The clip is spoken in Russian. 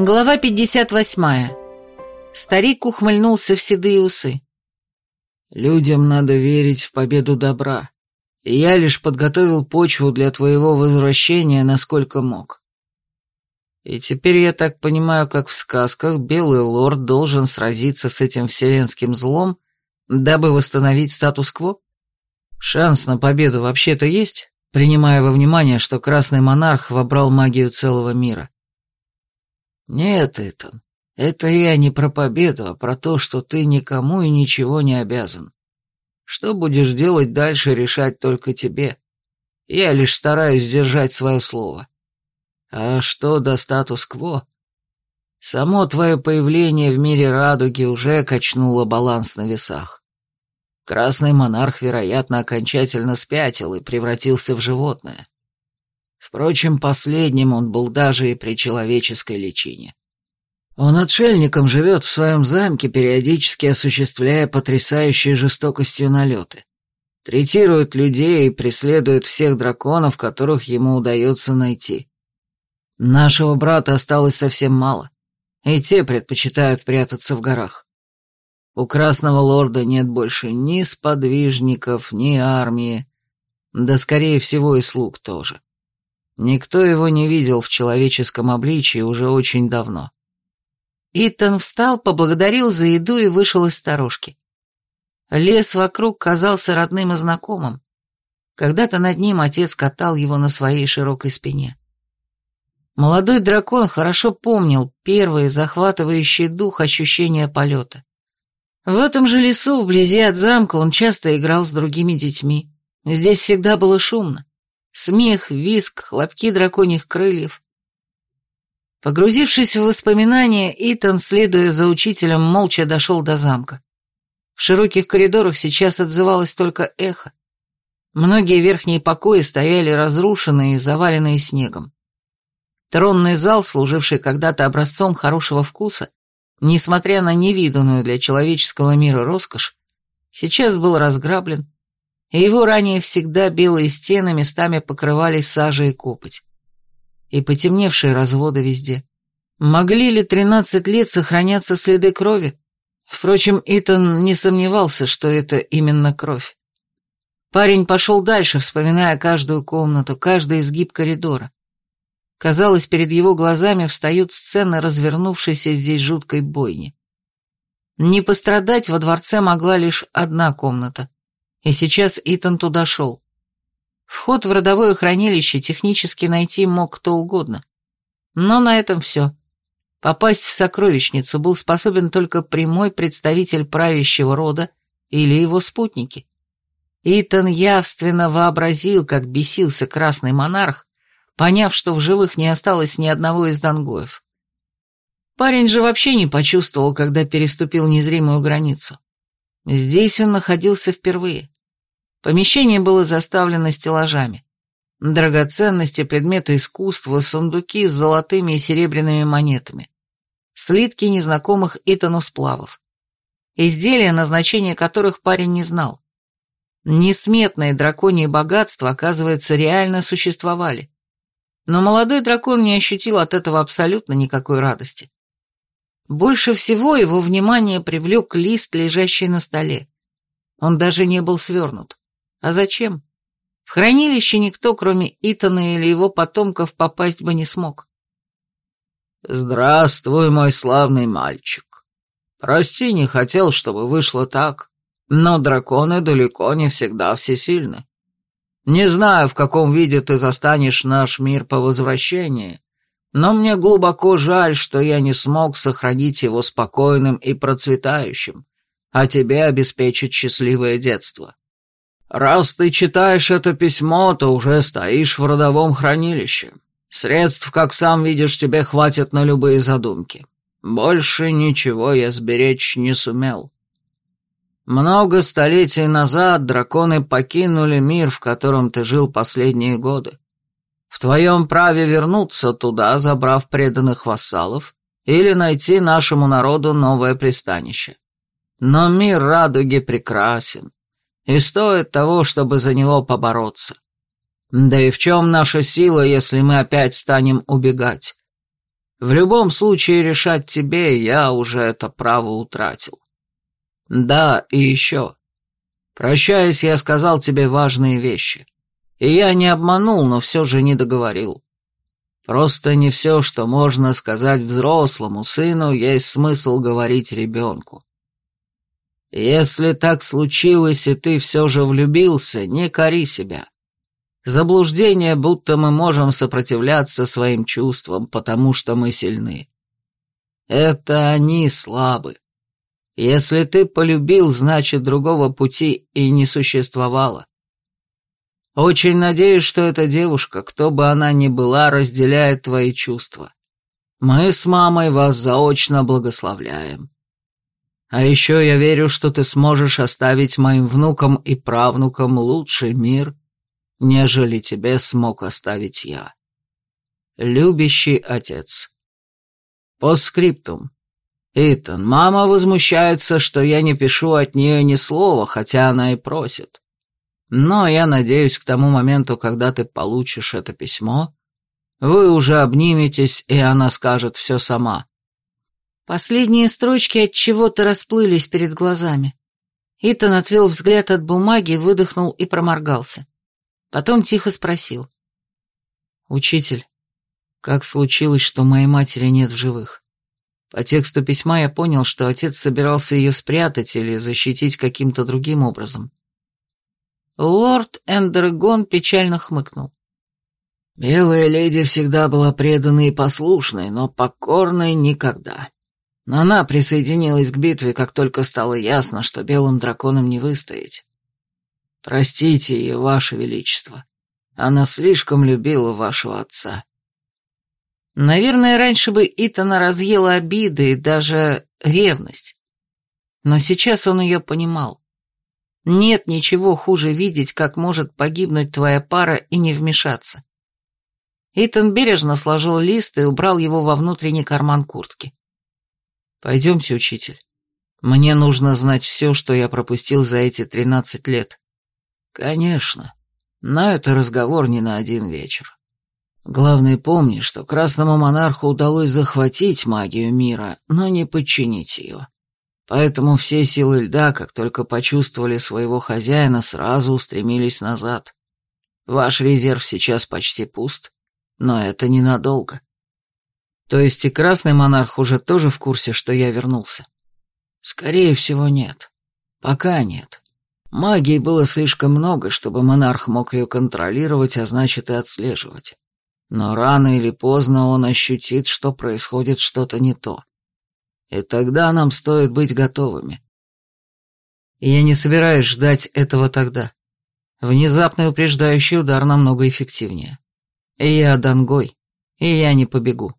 Глава 58. Старик ухмыльнулся в седые усы. «Людям надо верить в победу добра, я лишь подготовил почву для твоего возвращения, насколько мог. И теперь я так понимаю, как в сказках, Белый Лорд должен сразиться с этим вселенским злом, дабы восстановить статус-кво? Шанс на победу вообще-то есть, принимая во внимание, что Красный Монарх вобрал магию целого мира?» «Нет, Итан, это я не про победу, а про то, что ты никому и ничего не обязан. Что будешь делать дальше, решать только тебе. Я лишь стараюсь сдержать свое слово. А что до статус-кво? Само твое появление в мире радуги уже качнуло баланс на весах. Красный монарх, вероятно, окончательно спятил и превратился в животное. Впрочем, последним он был даже и при человеческой личине. Он отшельником живет в своем замке, периодически осуществляя потрясающей жестокостью налеты. Третирует людей и преследует всех драконов, которых ему удается найти. Нашего брата осталось совсем мало, и те предпочитают прятаться в горах. У Красного Лорда нет больше ни сподвижников, ни армии, да, скорее всего, и слуг тоже. Никто его не видел в человеческом обличии уже очень давно. Итан встал, поблагодарил за еду и вышел из сторожки. Лес вокруг казался родным и знакомым. Когда-то над ним отец катал его на своей широкой спине. Молодой дракон хорошо помнил первые захватывающие дух ощущения полета. В этом же лесу, вблизи от замка, он часто играл с другими детьми. Здесь всегда было шумно. Смех, виск, хлопки драконьих крыльев. Погрузившись в воспоминания, Итан, следуя за учителем, молча дошел до замка. В широких коридорах сейчас отзывалось только эхо. Многие верхние покои стояли разрушенные и заваленные снегом. Тронный зал, служивший когда-то образцом хорошего вкуса, несмотря на невиданную для человеческого мира роскошь, сейчас был разграблен, его ранее всегда белые стены местами покрывались сажей и копоть. И потемневшие разводы везде. Могли ли тринадцать лет сохраняться следы крови? Впрочем, Итан не сомневался, что это именно кровь. Парень пошел дальше, вспоминая каждую комнату, каждый изгиб коридора. Казалось, перед его глазами встают сцены развернувшейся здесь жуткой бойни. Не пострадать во дворце могла лишь одна комната. И сейчас Итан туда шел. Вход в родовое хранилище технически найти мог кто угодно. Но на этом все. Попасть в сокровищницу был способен только прямой представитель правящего рода или его спутники. Итан явственно вообразил, как бесился красный монарх, поняв, что в живых не осталось ни одного из дангоев. Парень же вообще не почувствовал, когда переступил незримую границу. Здесь он находился впервые. Помещение было заставлено стеллажами. Драгоценности, предметы искусства, сундуки с золотыми и серебряными монетами. Слитки незнакомых Итану сплавов. Изделия, назначения которых парень не знал. Несметные драконьи богатства, оказывается, реально существовали. Но молодой дракон не ощутил от этого абсолютно никакой радости. Больше всего его внимание привлек лист, лежащий на столе. Он даже не был свернут. А зачем? В хранилище никто, кроме Итана или его потомков, попасть бы не смог. «Здравствуй, мой славный мальчик. Прости, не хотел, чтобы вышло так, но драконы далеко не всегда всесильны. Не знаю, в каком виде ты застанешь наш мир по возвращении, но мне глубоко жаль, что я не смог сохранить его спокойным и процветающим, а тебе обеспечить счастливое детство. Раз ты читаешь это письмо, то уже стоишь в родовом хранилище. Средств, как сам видишь, тебе хватит на любые задумки. Больше ничего я сберечь не сумел. Много столетий назад драконы покинули мир, в котором ты жил последние годы. В твоем праве вернуться туда, забрав преданных вассалов, или найти нашему народу новое пристанище. Но мир радуги прекрасен, и стоит того, чтобы за него побороться. Да и в чем наша сила, если мы опять станем убегать? В любом случае решать тебе, я уже это право утратил. Да, и еще. Прощаясь, я сказал тебе важные вещи. И я не обманул, но все же не договорил. Просто не все, что можно сказать взрослому сыну, есть смысл говорить ребенку. Если так случилось, и ты все же влюбился, не кори себя. Заблуждение, будто мы можем сопротивляться своим чувствам, потому что мы сильны. Это они слабы. Если ты полюбил, значит, другого пути и не существовало. Очень надеюсь, что эта девушка, кто бы она ни была, разделяет твои чувства. Мы с мамой вас заочно благословляем. А еще я верю, что ты сможешь оставить моим внукам и правнукам лучший мир, нежели тебе смог оставить я. Любящий отец. По скриптум. Итан, мама возмущается, что я не пишу от нее ни слова, хотя она и просит. Но я надеюсь, к тому моменту, когда ты получишь это письмо, вы уже обниметесь, и она скажет все сама. Последние строчки от чего-то расплылись перед глазами. Итан отвел взгляд от бумаги, выдохнул и проморгался. Потом тихо спросил. «Учитель, как случилось, что моей матери нет в живых?» По тексту письма я понял, что отец собирался ее спрятать или защитить каким-то другим образом. Лорд Эндергон печально хмыкнул. «Белая леди всегда была преданной и послушной, но покорной никогда. Она присоединилась к битве, как только стало ясно, что белым драконам не выстоять. Простите ее, ваше величество. Она слишком любила вашего отца». Наверное, раньше бы Итана разъела обиды и даже ревность. Но сейчас он ее понимал. Нет ничего хуже видеть, как может погибнуть твоя пара и не вмешаться. Итан бережно сложил лист и убрал его во внутренний карман куртки. «Пойдемте, учитель. Мне нужно знать все, что я пропустил за эти тринадцать лет». «Конечно. Но это разговор не на один вечер. Главное, помни, что Красному Монарху удалось захватить магию мира, но не подчинить ее. Поэтому все силы льда, как только почувствовали своего хозяина, сразу устремились назад. Ваш резерв сейчас почти пуст, но это ненадолго. То есть и Красный Монарх уже тоже в курсе, что я вернулся? Скорее всего, нет. Пока нет. Магии было слишком много, чтобы монарх мог ее контролировать, а значит и отслеживать. Но рано или поздно он ощутит, что происходит что-то не то. И тогда нам стоит быть готовыми. И я не собираюсь ждать этого тогда. Внезапный упреждающий удар намного эффективнее. И я Дангой, и я не побегу.